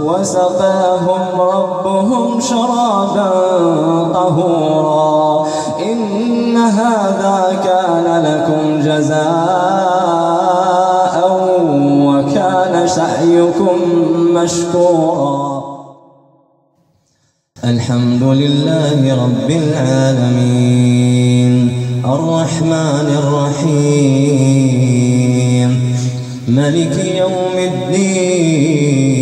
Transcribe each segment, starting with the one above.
وسقاهم ربهم شرابا طهورا. إن هذا كان لكم جزاء وكان سعيكم مشكورا. الحمد لله رب العالمين. الرحمن الرحيم. ملك يوم الدين.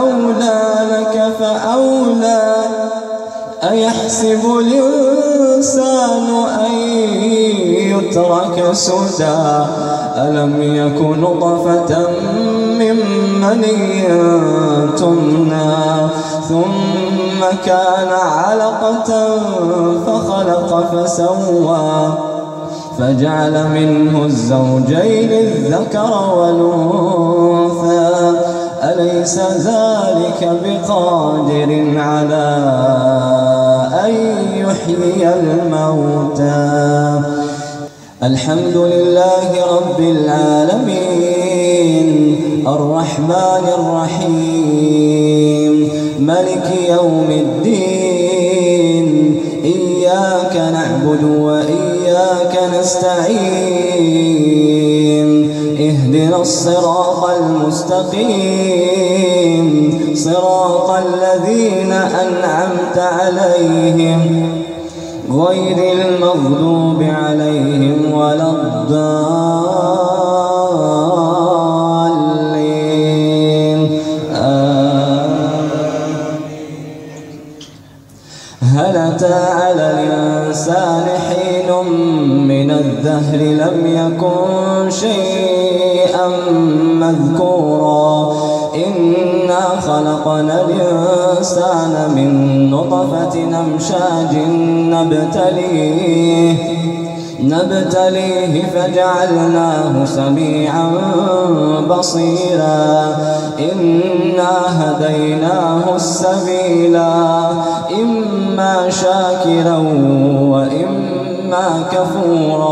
أولى لك فأولى أيحسب الإنسان أن يترك سدى؟ ألم يكن نطفة من مني تمنى ثم كان علقة فخلق فسوى؟ فجعل منه الزوجين الذكر والأنثى أليس ذلك بقادر على أن يحيي الموتى؟ الحمد لله رب العالمين الرحمن الرحيم ملك يوم الدين إياك نعبد وإياك نستعين اهدنا الصراط المستقيم. صراط الذين أنعمت عليهم. غير المغضوب عليهم ولا الضالين. هل أتى على الإنسان حين من الدهر لم يكن شيئا؟ مذكورا. إنا خلقنا الإنسان من نطفة نمشاج نبتليه نبتليه فجعلناه سميعا بصيرا. إنا هديناه السبيلا إما شاكرا وإما كفورا.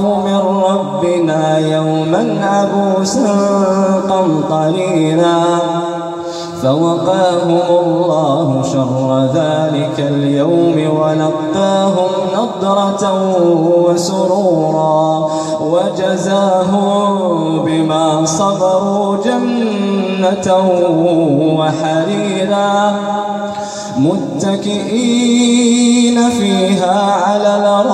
نخاف من ربنا يوما عبوسا قمطريرا فوقاهم الله شر ذلك اليوم ولقاهم نضرة وسرورا وجزاهم بما صبروا جنة وحريرا متكئين فيها على الارائك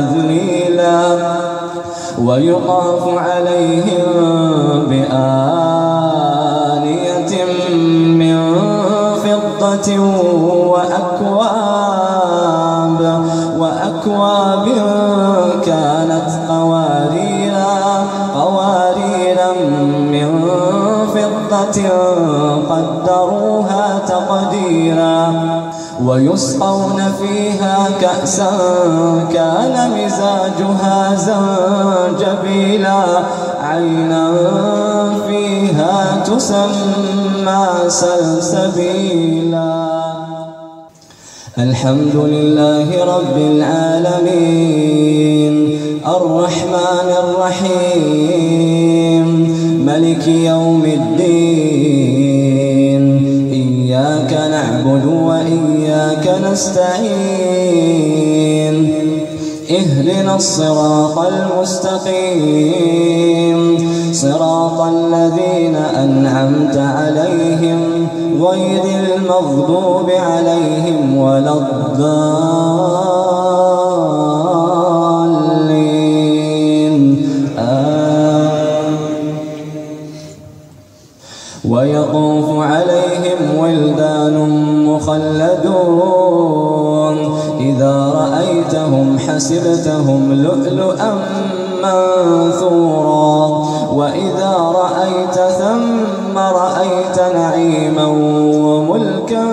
تذليلا ويطاف عليهم بآنية من فضة وأكواب وأكواب كانت قواريرا قواريرا من فضة قدروها تقديرا. ويسقون فيها كأسا كان مزاجها زنجبيلا. عينا فيها تسمى سلسبيلا. الحمد لله رب العالمين. الرحمن الرحيم. ملك يوم الدين. نستعين. اهدنا الصراط المستقيم. صراط الذين أنعمت عليهم غير المغضوب عليهم ولا الضالين. آه ويطوف عليهم ولدان مخلدون. رأيتهم حسبتهم لؤلؤا منثورا. وإذا رأيت ثم رأيت نعيما وملكا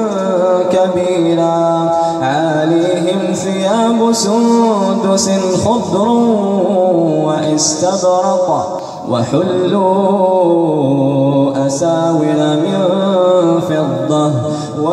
كبيرا. عاليهم ثياب سندس خضر واستبرق وحلوا أساور من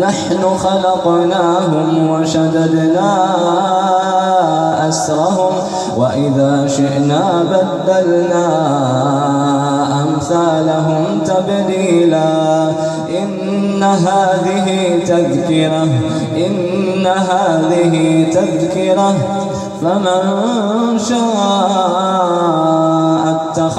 نحن خلقناهم وشددنا أسرهم وإذا شئنا بدلنا أمثالهم تبديلا. إن هذه تذكرة إن هذه تذكرة فمن شاء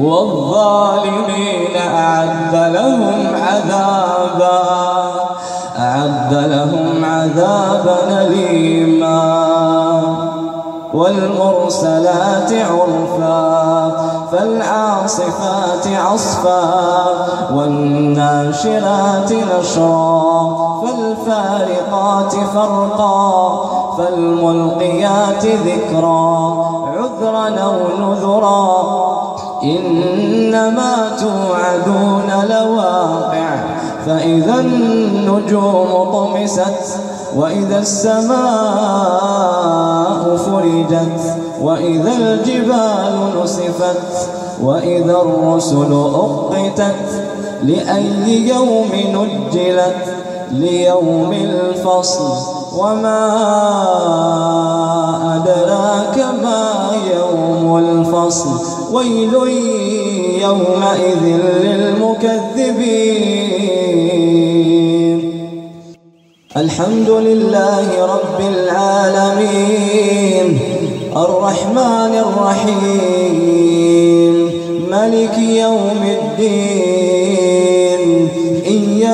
والظالمين أعد لهم عذابا أعد لهم عذابا أليما. والمرسلات عرفا فالعاصفات عصفا والناشرات نشرا فالفارقات فرقا فالملقيات ذكرا عذرا أو نذرا. إنما توعدون لواقع فإذا النجوم طمست وإذا السماء فرجت وإذا الجبال نسفت وإذا الرسل أقتت لأي يوم نجلت ليوم الفصل. وما أدراك ما يوم الفصل. ويل يومئذ للمكذبين. الحمد لله رب العالمين. الرحمن الرحيم. ملك يوم الدين.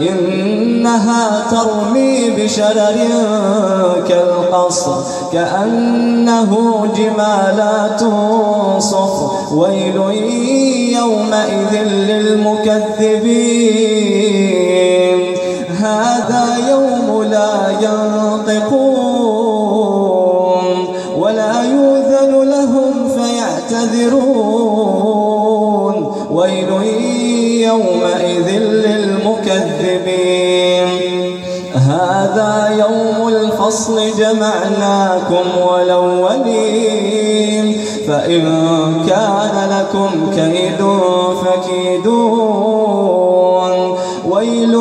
إنها ترمي بشرر كالقصر كأنه جمالات صفر. ويل يومئذ للمكذبين. هذا يوم لا ينطقون ولا يوذن لهم فيعتذرون. ويل يومئذ للمكذبين. الفصل جمعناكم ولولين فإن كان لكم كيد فكيدون. ويل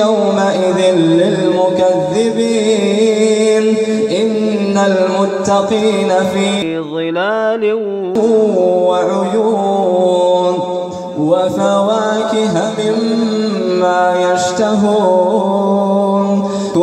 يومئذ للمكذبين. إن المتقين في ظلال وعيون. وفواكه مما يشتهون.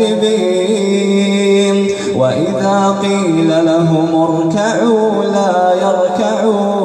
للمكذبين وإذا قيل لهم اركعوا لا يركعون.